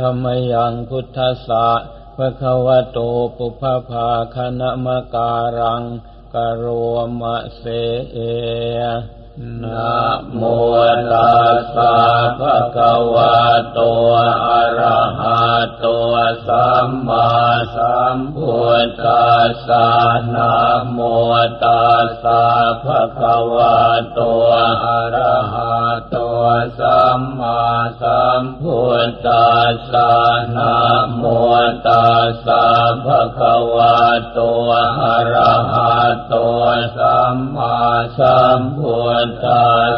ธรรมยังพุทธสะภะคะวะโตปุพพาคณมการังกโรมะเสเอนะโมตัสสะภะคะวะโตอะระหะโตสัมมาสัมพุทธัสสะนะโมตัสสะภะคะวะโตอะระหะโตสัมมา มพุทธัสสะนะโมตัสสะภะคะวะโตอะระหะโตสัมมาสัมพุทธัส